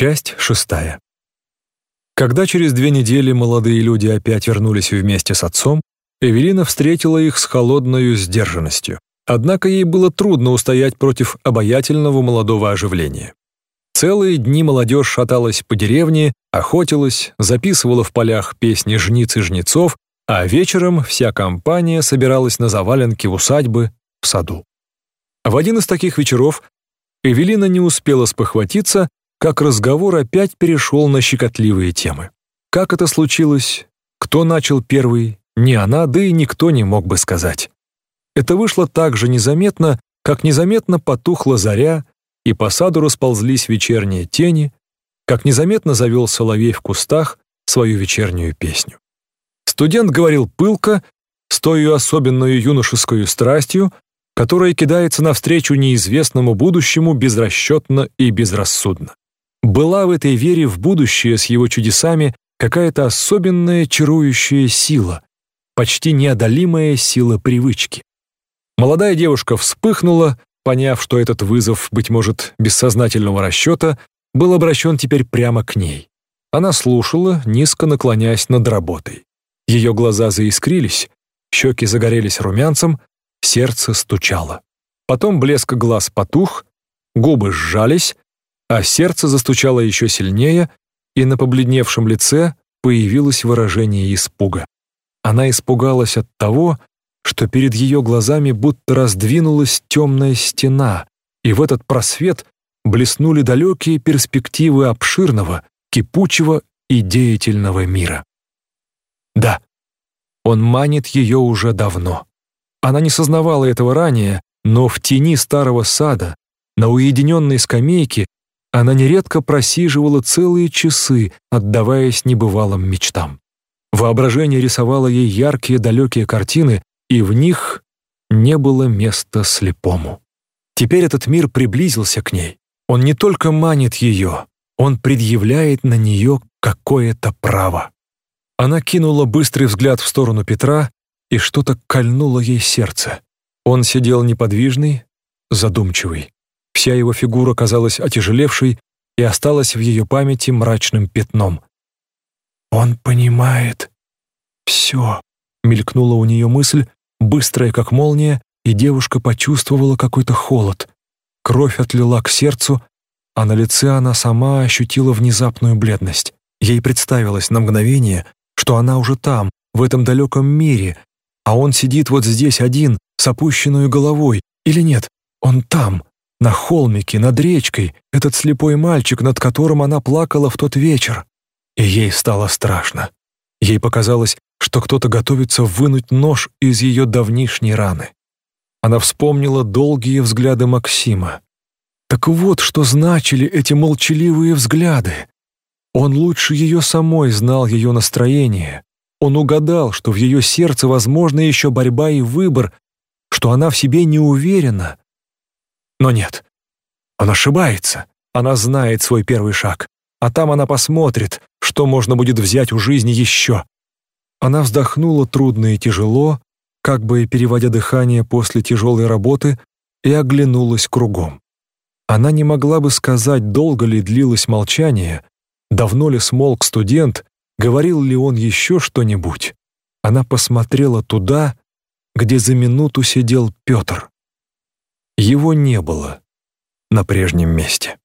Часть шестая. Когда через две недели молодые люди опять вернулись вместе с отцом, Эвелина встретила их с холодной сдержанностью. Однако ей было трудно устоять против обаятельного молодого оживления. Целые дни молодежь шаталась по деревне, охотилась, записывала в полях песни жниц и жнецов, а вечером вся компания собиралась на заваленке усадьбы в саду. В один из таких вечеров Эвелина не успела спохватиться, как разговор опять перешел на щекотливые темы. Как это случилось? Кто начал первый? Не она, да и никто не мог бы сказать. Это вышло так же незаметно, как незаметно потухла заря, и по саду расползлись вечерние тени, как незаметно завел соловей в кустах свою вечернюю песню. Студент говорил пылко, с той особенной юношеской страстью, которая кидается навстречу неизвестному будущему безрасчетно и безрассудно. Была в этой вере в будущее с его чудесами какая-то особенная чарующая сила, почти неодолимая сила привычки. Молодая девушка вспыхнула, поняв, что этот вызов, быть может, бессознательного расчета, был обращен теперь прямо к ней. Она слушала, низко наклоняясь над работой. Ее глаза заискрились, щеки загорелись румянцем, сердце стучало. Потом блеск глаз потух, губы сжались, а сердце застучало еще сильнее, и на побледневшем лице появилось выражение испуга. Она испугалась от того, что перед ее глазами будто раздвинулась темная стена, и в этот просвет блеснули далекие перспективы обширного, кипучего и деятельного мира. Да, он манит ее уже давно. Она не сознавала этого ранее, но в тени старого сада, на уединенной скамейке, она нередко просиживала целые часы, отдаваясь небывалым мечтам. Воображение рисовало ей яркие далекие картины, и в них не было места слепому. Теперь этот мир приблизился к ней. Он не только манит ее, он предъявляет на нее какое-то право. Она кинула быстрый взгляд в сторону Петра, и что-то кольнуло ей сердце. Он сидел неподвижный, задумчивый. Вся его фигура казалась отяжелевшей и осталась в ее памяти мрачным пятном. «Он понимает все», — мелькнула у нее мысль, быстрая как молния, и девушка почувствовала какой-то холод. Кровь отлила к сердцу, а на лице она сама ощутила внезапную бледность. Ей представилось на мгновение, что она уже там, в этом далеком мире, а он сидит вот здесь один, с опущенной головой. Или нет, он там, на холмике, над речкой, этот слепой мальчик, над которым она плакала в тот вечер. И ей стало страшно. Ей показалось, что кто-то готовится вынуть нож из ее давнишней раны. Она вспомнила долгие взгляды Максима. Так вот, что значили эти молчаливые взгляды. Он лучше ее самой знал ее настроение. Он угадал, что в ее сердце возможна еще борьба и выбор, что она в себе не уверена, но нет, он ошибается. Она знает свой первый шаг, а там она посмотрит, что можно будет взять у жизни еще. Она вздохнула трудно и тяжело, как бы переводя дыхание после тяжелой работы, и оглянулась кругом. Она не могла бы сказать, долго ли длилось молчание, давно ли смолк студент, говорил ли он еще что-нибудь. Она посмотрела туда, где за минуту сидел Петр. Его не было на прежнем месте.